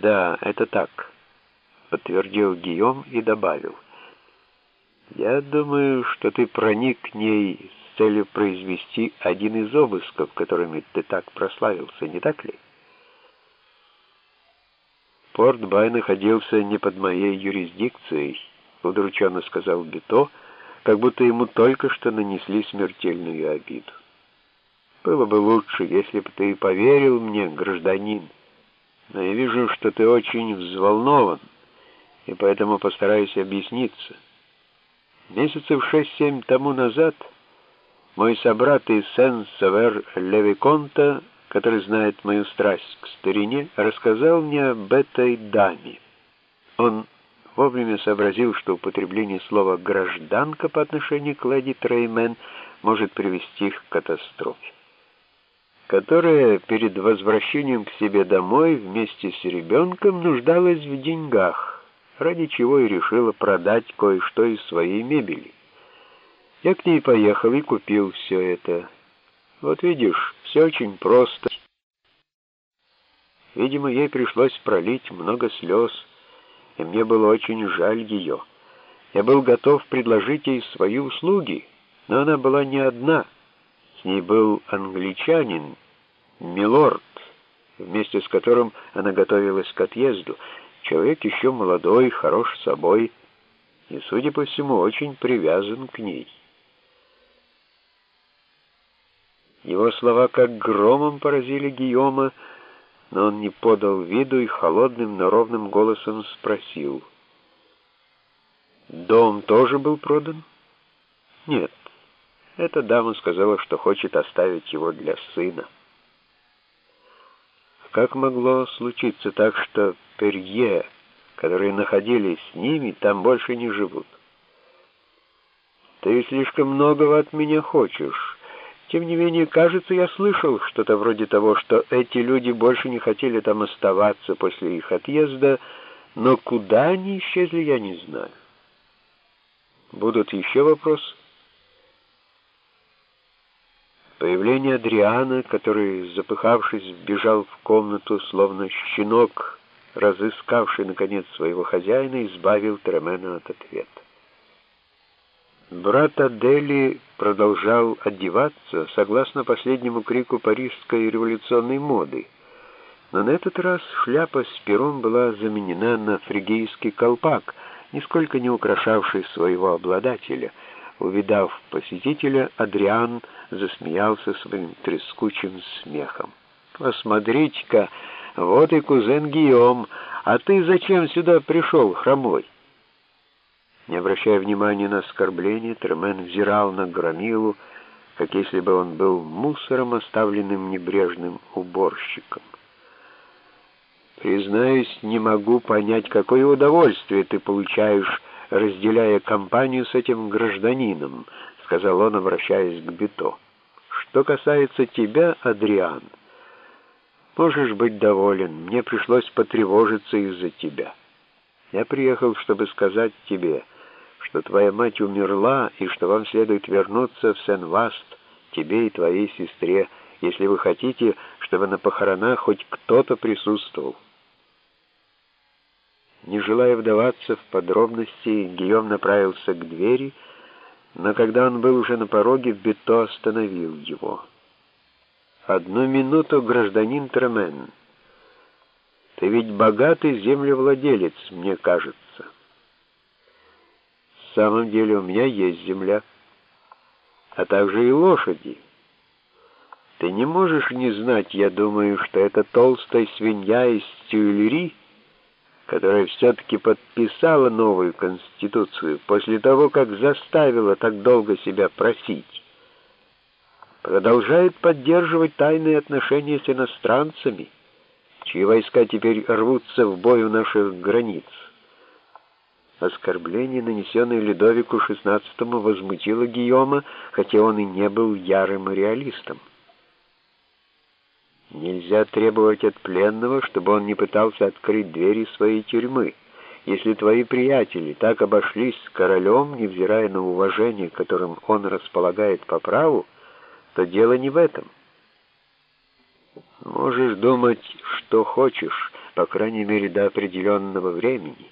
«Да, это так», — подтвердил Гийом и добавил. «Я думаю, что ты проник к ней с целью произвести один из обысков, которыми ты так прославился, не так ли?» «Порт Бай находился не под моей юрисдикцией», — удрученно сказал Бито, как будто ему только что нанесли смертельную обиду. «Было бы лучше, если бы ты поверил мне, гражданин, но я вижу, что ты очень взволнован, и поэтому постараюсь объясниться. Месяцев шесть-семь тому назад мой собрат из Сен-Савер Левиконта который знает мою страсть к старине, рассказал мне об этой даме. Он вовремя сообразил, что употребление слова «гражданка» по отношению к леди Треймен может привести к катастрофе, которая перед возвращением к себе домой вместе с ребенком нуждалась в деньгах, ради чего и решила продать кое-что из своей мебели. Я к ней поехал и купил все это. Вот видишь, все очень просто. Видимо, ей пришлось пролить много слез, и мне было очень жаль ее. Я был готов предложить ей свои услуги, но она была не одна. С ней был англичанин, милорд, вместе с которым она готовилась к отъезду. Человек еще молодой, хорош собой и, судя по всему, очень привязан к ней. Его слова как громом поразили Гийома, но он не подал виду и холодным, но ровным голосом спросил. «Дом тоже был продан?» «Нет. Эта дама сказала, что хочет оставить его для сына». Как могло случиться так, что Перье, которые находились с ними, там больше не живут? «Ты слишком многого от меня хочешь». Тем не менее, кажется, я слышал что-то вроде того, что эти люди больше не хотели там оставаться после их отъезда, но куда они исчезли, я не знаю. Будут еще вопросы? Появление Адриана, который, запыхавшись, бежал в комнату, словно щенок, разыскавший, наконец, своего хозяина, избавил Тремена от ответа. Брат Адели продолжал одеваться согласно последнему крику парижской революционной моды, но на этот раз шляпа с пером была заменена на фригийский колпак, нисколько не украшавший своего обладателя. Увидав посетителя, Адриан засмеялся своим трескучим смехом. «Посмотрите-ка, вот и кузен Гийом, а ты зачем сюда пришел, хромой?» Не обращая внимания на оскорбление, Тремен взирал на Громилу, как если бы он был мусором, оставленным небрежным уборщиком. «Признаюсь, не могу понять, какое удовольствие ты получаешь, разделяя компанию с этим гражданином», — сказал он, обращаясь к Бито. «Что касается тебя, Адриан, можешь быть доволен, мне пришлось потревожиться из-за тебя. Я приехал, чтобы сказать тебе...» что твоя мать умерла и что вам следует вернуться в Сен-Васт, тебе и твоей сестре, если вы хотите, чтобы на похоронах хоть кто-то присутствовал. Не желая вдаваться в подробности, Гийом направился к двери, но когда он был уже на пороге, Бето остановил его. «Одну минуту, гражданин Тремен. Ты ведь богатый землевладелец, мне кажется». В самом деле у меня есть земля, а также и лошади. Ты не можешь не знать, я думаю, что это толстая свинья из Тюильри, которая все-таки подписала новую конституцию после того, как заставила так долго себя просить, продолжает поддерживать тайные отношения с иностранцами, чьи войска теперь рвутся в бой у наших границ. Оскорбление, нанесенное Людовику XVI, возмутило Гийома, хотя он и не был ярым реалистом. Нельзя требовать от пленного, чтобы он не пытался открыть двери своей тюрьмы. Если твои приятели так обошлись с королем, невзирая на уважение, которым он располагает по праву, то дело не в этом. Можешь думать, что хочешь, по крайней мере до определенного времени.